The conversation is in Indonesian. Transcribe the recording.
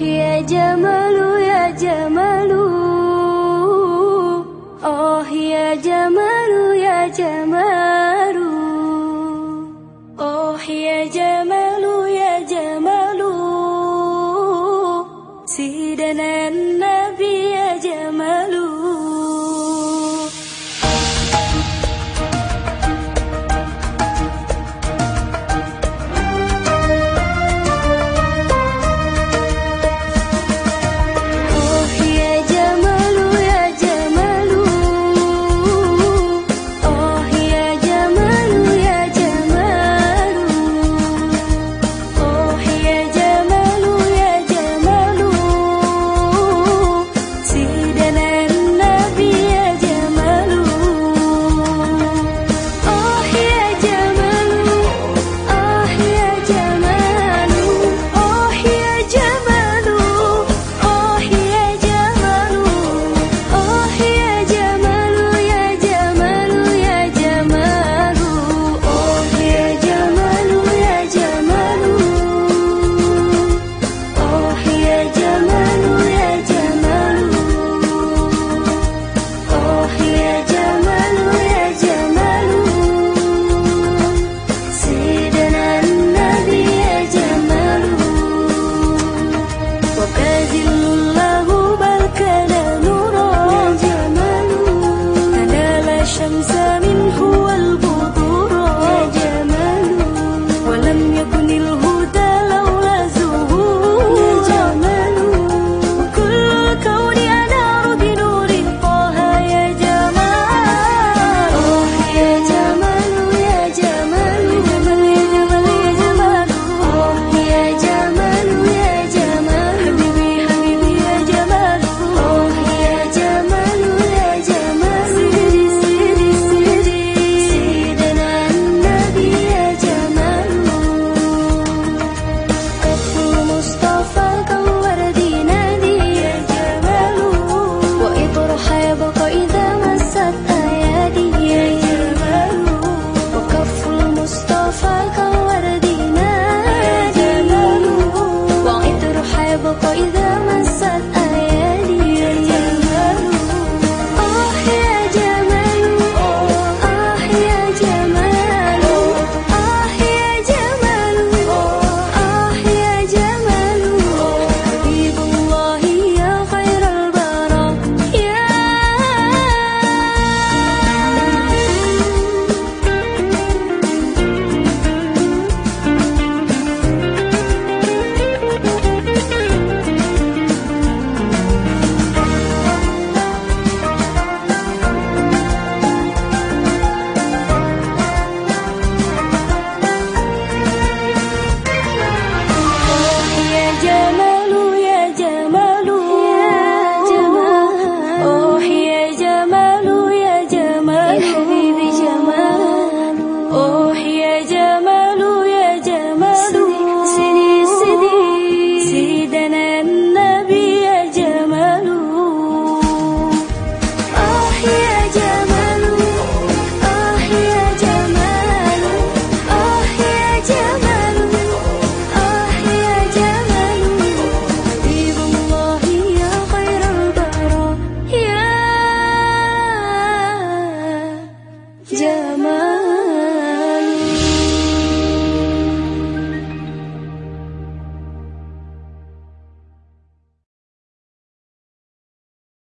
Ya Jamalu Ya Jamalu Oh ya Jamalu ya Jamalu Oh ya Jamalu ya Jamalu Sidanan